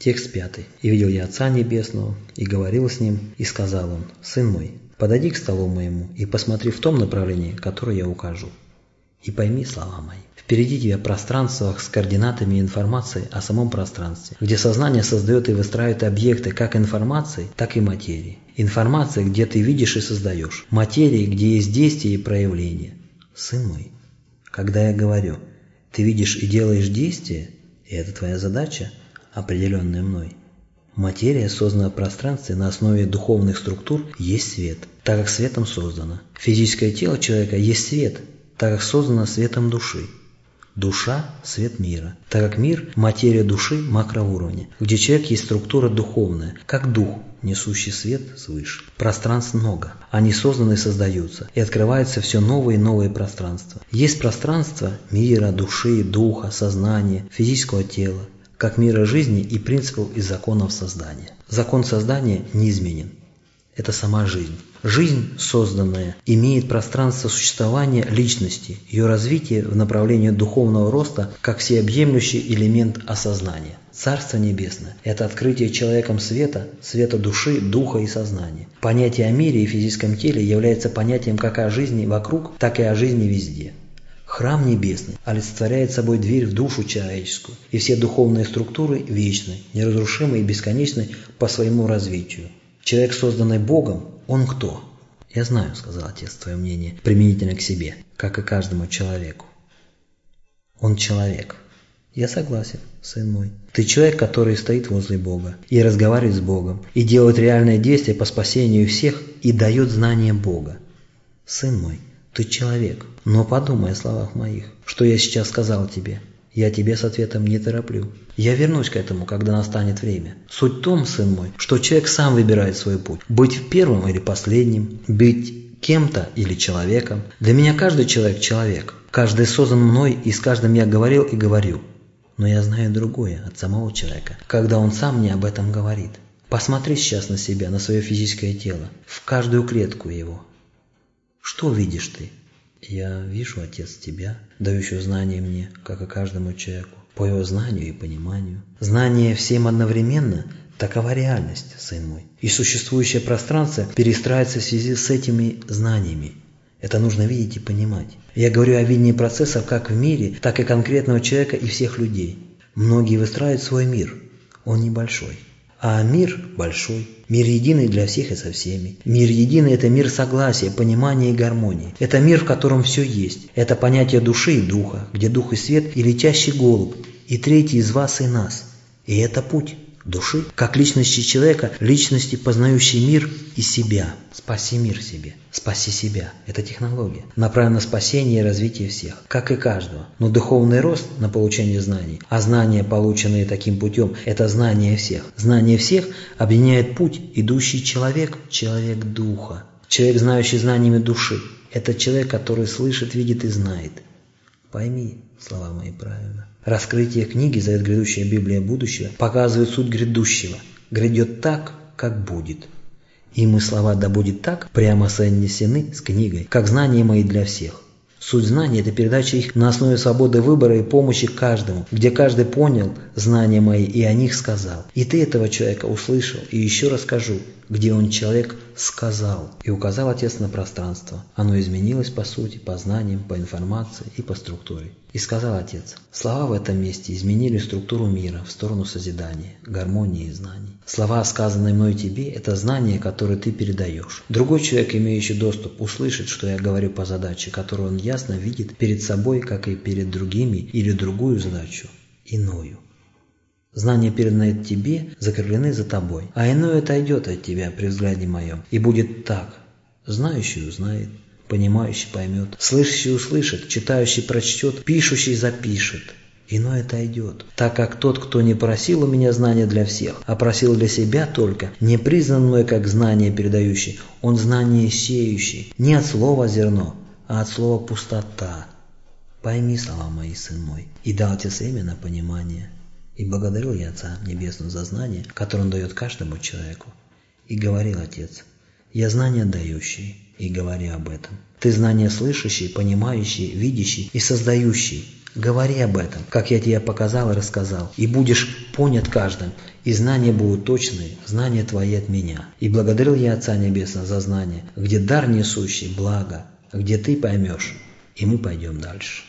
Текст пятый. «И видел я Отца Небесного, и говорил с Ним, и сказал Он, Сын мой, подойди к столу моему и посмотри в том направлении, которое я укажу. И пойми слова мои. Впереди тебя пространство с координатами и информацией о самом пространстве, где сознание создает и выстраивает объекты как информации, так и материи. Информация, где ты видишь и создаешь. Материи, где есть действие и проявление. Сын мой, когда я говорю, ты видишь и делаешь действие, и это твоя задача – определенное мной. Материя, созданная в пространстве на основе духовных структур, есть свет, так как светом создано. Физическое тело человека есть свет, так как создано светом души. Душа – свет мира, так как мир – материя души макроуровня, где человек есть структура духовная, как дух, несущий свет свыше. Пространств много, они созданы и создаются, и открываются все новые и новые пространства. Есть пространство мира, души, духа, сознания, физического тела, как мира жизни и принципов и законов создания. Закон создания неизменен. Это сама жизнь. Жизнь, созданная, имеет пространство существования личности, ее развитие в направлении духовного роста как всеобъемлющий элемент осознания. Царство Небесное – это открытие человеком света, света души, духа и сознания. Понятие о мире и физическом теле является понятием как о жизни вокруг, так и о жизни везде. Храм небесный олицетворяет собой дверь в душу человеческую, и все духовные структуры вечны, неразрушимы и бесконечны по своему развитию. Человек, созданный Богом, он кто? Я знаю, сказал отец, твое мнение, применительно к себе, как и каждому человеку. Он человек. Я согласен, сын мой. Ты человек, который стоит возле Бога и разговаривает с Богом, и делает реальное действие по спасению всех и дает знание Бога. Сын мой, ты человек, но подумай о словах моих, что я сейчас сказал тебе. Я тебе с ответом не тороплю. Я вернусь к этому, когда настанет время. Суть в том, сын мой, что человек сам выбирает свой путь. Быть первым или последним, быть кем-то или человеком. Для меня каждый человек – человек. Каждый создан мной, и с каждым я говорил и говорю. Но я знаю другое от самого человека, когда он сам мне об этом говорит. Посмотри сейчас на себя, на свое физическое тело, в каждую клетку его. Что видишь ты? Я вижу, Отец, Тебя, дающего знание мне, как и каждому человеку, по его знанию и пониманию. Знание всем одновременно – такова реальность, сын мой. И существующее пространство перестраивается в связи с этими знаниями. Это нужно видеть и понимать. Я говорю о видении процессов как в мире, так и конкретного человека и всех людей. Многие выстраивают свой мир. Он небольшой. А мир большой. Мир единый для всех и со всеми. Мир единый – это мир согласия, понимания и гармонии. Это мир, в котором все есть. Это понятие души и духа, где дух и свет и летящий голубь, и третий из вас и нас. И это путь души, как личности человека, личности, познающей мир и себя. Спаси мир себе, спаси себя. Это технология, направлена на спасение и развитие всех, как и каждого. Но духовный рост на получение знаний, а знания, полученные таким путем, это знание всех. Знание всех объединяет путь, идущий человек, человек духа. Человек, знающий знаниями души, это человек, который слышит, видит и знает. Пойми слова мои правильно. Раскрытие книги «Завет грядущая Библия будущего» показывает суть грядущего. Грядет так, как будет. И мы слова «да будет так» прямо соотнесены с книгой, как знания мои для всех. Суть знаний – это передача их на основе свободы выбора и помощи каждому, где каждый понял знания мои и о них сказал. И ты этого человека услышал, и еще расскажу, где он человек сказал. И указал Отец на пространство. Оно изменилось по сути, по знаниям, по информации и по структуре. И сказал Отец, слова в этом месте изменили структуру мира в сторону созидания, гармонии и знаний. Слова, сказанные мной тебе, это знания, которые ты передаешь. Другой человек, имеющий доступ, услышит, что я говорю по задаче, которую он ясно видит перед собой, как и перед другими, или другую задачу, иную. Знания, переданные тебе, закреплены за тобой, а иное отойдет от тебя при взгляде моем, и будет так. Знающий узнает, Понимающий поймет, слышащий услышит, читающий прочтет, пишущий запишет. Иной отойдет, так как тот, кто не просил у меня знания для всех, а просил для себя только, не признан мной как знание передающий, он знание сеющий, не от слова зерно, а от слова пустота. Пойми слова мои, сын мой, и дал тебе время на понимание. И благодарил я Отца Небесного за знание, которое Он дает каждому человеку. И говорил Отец, я знание дающий, и говори об этом. Ты знание слышащий, понимающий, видящий и создающий. Говори об этом, как я тебе показал и рассказал, и будешь понят каждым, и знания будут точные, знания твои от меня. И благодарил я Отца Небесного за знание, где дар несущий, благо, где ты поймешь, и мы пойдем дальше.